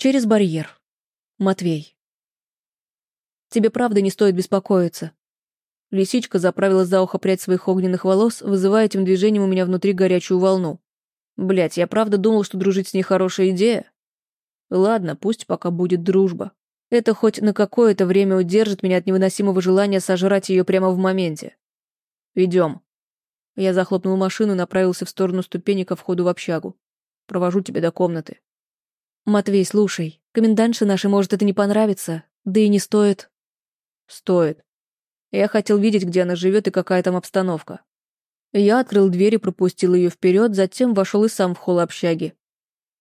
Через барьер. Матвей. Тебе правда не стоит беспокоиться. Лисичка заправила за ухо прядь своих огненных волос, вызывая этим движением у меня внутри горячую волну. Блять, я правда думал, что дружить с ней хорошая идея? Ладно, пусть пока будет дружба. Это хоть на какое-то время удержит меня от невыносимого желания сожрать ее прямо в моменте. Идем. Я захлопнул машину и направился в сторону ступени ко входу в общагу. Провожу тебя до комнаты. Матвей, слушай, комендантше нашей может это не понравиться, да и не стоит. Стоит. Я хотел видеть, где она живет и какая там обстановка. Я открыл дверь и пропустил ее вперед, затем вошел и сам в холл общаги.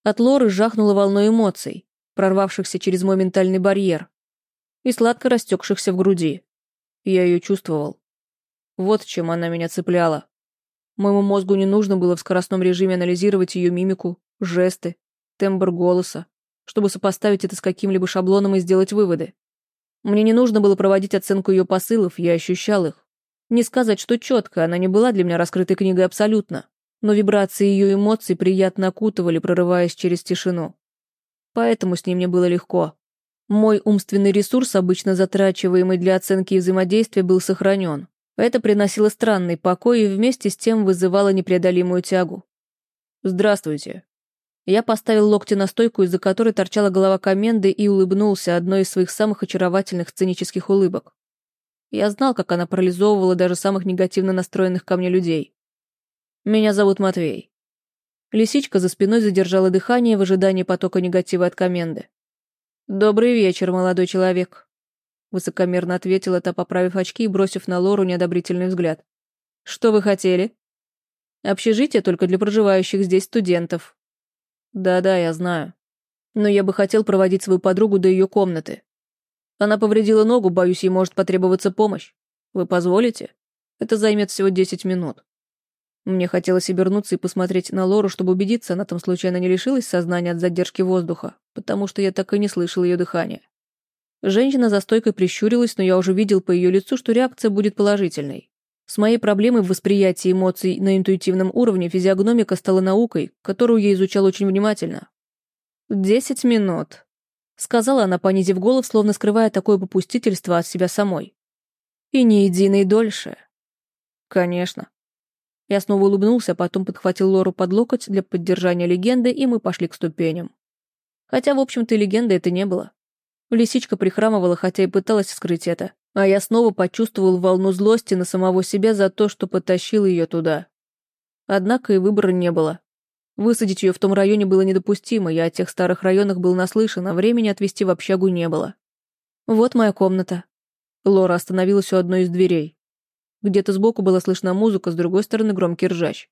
От Лоры жахнуло волной эмоций, прорвавшихся через мой ментальный барьер и сладко растекшихся в груди. Я ее чувствовал. Вот чем она меня цепляла. Моему мозгу не нужно было в скоростном режиме анализировать ее мимику, жесты, тембр голоса, чтобы сопоставить это с каким-либо шаблоном и сделать выводы. Мне не нужно было проводить оценку ее посылов, я ощущал их. Не сказать, что четко, она не была для меня раскрытой книгой абсолютно, но вибрации ее эмоций приятно окутывали, прорываясь через тишину. Поэтому с ней мне было легко. Мой умственный ресурс, обычно затрачиваемый для оценки и взаимодействия, был сохранен. Это приносило странный покой и вместе с тем вызывало непреодолимую тягу. «Здравствуйте». Я поставил локти на стойку, из-за которой торчала голова коменды, и улыбнулся одной из своих самых очаровательных сценических улыбок. Я знал, как она парализовывала даже самых негативно настроенных ко мне людей. «Меня зовут Матвей». Лисичка за спиной задержала дыхание в ожидании потока негатива от коменды. «Добрый вечер, молодой человек», Высокомерно ответила та, поправив очки и бросив на Лору неодобрительный взгляд. «Что вы хотели?» «Общежитие только для проживающих здесь студентов». «Да-да, я знаю. Но я бы хотел проводить свою подругу до ее комнаты. Она повредила ногу, боюсь, ей может потребоваться помощь. Вы позволите? Это займет всего десять минут». Мне хотелось обернуться и посмотреть на Лору, чтобы убедиться, она там случайно не лишилась сознания от задержки воздуха, потому что я так и не слышал ее дыхания. Женщина за стойкой прищурилась, но я уже видел по ее лицу, что реакция будет положительной. С моей проблемой в восприятии эмоций на интуитивном уровне физиогномика стала наукой, которую я изучал очень внимательно. «Десять минут», — сказала она, понизив голос, словно скрывая такое попустительство от себя самой. «И не единой дольше». «Конечно». Я снова улыбнулся, а потом подхватил Лору под локоть для поддержания легенды, и мы пошли к ступеням. Хотя, в общем-то, легенды это не было. Лисичка прихрамывала, хотя и пыталась скрыть это. А я снова почувствовал волну злости на самого себя за то, что потащил ее туда. Однако и выбора не было. Высадить ее в том районе было недопустимо, я о тех старых районах был наслышан, а времени отвезти в общагу не было. «Вот моя комната». Лора остановилась у одной из дверей. Где-то сбоку была слышна музыка, с другой стороны громкий ржач.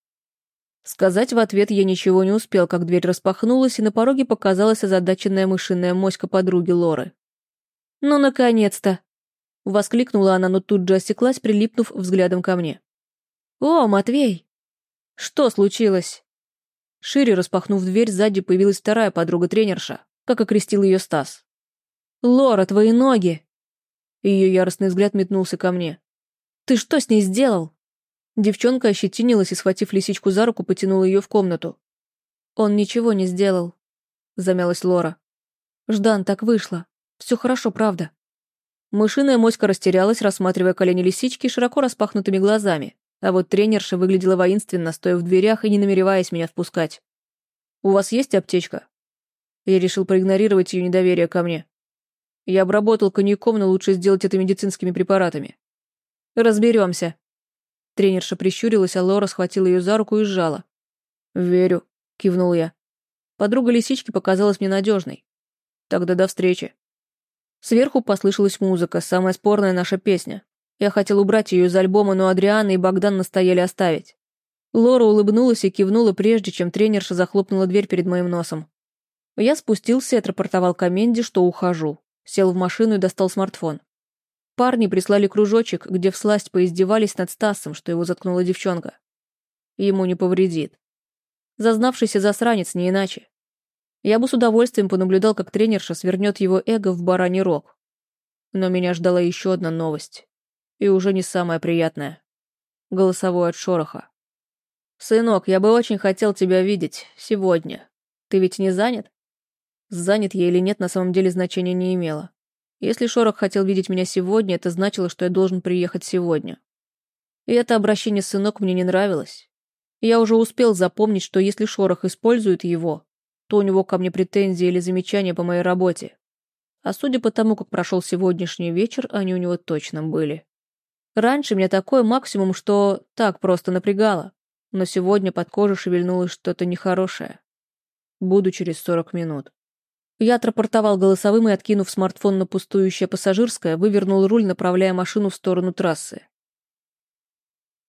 Сказать в ответ я ничего не успел, как дверь распахнулась, и на пороге показалась озадаченная мышиная моська подруги Лоры. «Ну, наконец-то!» — воскликнула она, но тут же осеклась, прилипнув взглядом ко мне. «О, Матвей!» «Что случилось?» Шире распахнув дверь, сзади появилась вторая подруга-тренерша, как окрестил ее Стас. «Лора, твои ноги!» Ее яростный взгляд метнулся ко мне. «Ты что с ней сделал?» Девчонка ощетинилась и, схватив лисичку за руку, потянула ее в комнату. «Он ничего не сделал», — замялась Лора. «Ждан, так вышло. Все хорошо, правда». Мышиная моська растерялась, рассматривая колени лисички широко распахнутыми глазами, а вот тренерша выглядела воинственно, стоя в дверях и не намереваясь меня впускать. «У вас есть аптечка?» Я решил проигнорировать ее недоверие ко мне. Я обработал коньяком, но лучше сделать это медицинскими препаратами. «Разберемся», Тренерша прищурилась, а Лора схватила ее за руку и сжала. «Верю», — кивнул я. Подруга лисички показалась мне надежной. Тогда до встречи. Сверху послышалась музыка, самая спорная наша песня. Я хотел убрать ее из альбома, но Адриана и Богдан настояли оставить. Лора улыбнулась и кивнула, прежде чем тренерша захлопнула дверь перед моим носом. Я спустился и отрапортовал коменде, что ухожу. Сел в машину и достал смартфон. Парни прислали кружочек, где всласть поиздевались над Стасом, что его заткнула девчонка. Ему не повредит. Зазнавшийся засранец, не иначе. Я бы с удовольствием понаблюдал, как тренерша свернет его эго в бараний рог. Но меня ждала еще одна новость. И уже не самая приятная. Голосовой от шороха. «Сынок, я бы очень хотел тебя видеть. Сегодня. Ты ведь не занят?» Занят я или нет, на самом деле значения не имело. Если Шорох хотел видеть меня сегодня, это значило, что я должен приехать сегодня. И это обращение сынок мне не нравилось. Я уже успел запомнить, что если Шорох использует его, то у него ко мне претензии или замечания по моей работе. А судя по тому, как прошел сегодняшний вечер, они у него точно были. Раньше меня такой максимум, что так просто напрягало. Но сегодня под кожей шевельнулось что-то нехорошее. Буду через 40 минут. Я отрапортовал голосовым и, откинув смартфон на пустующее пассажирское, вывернул руль, направляя машину в сторону трассы.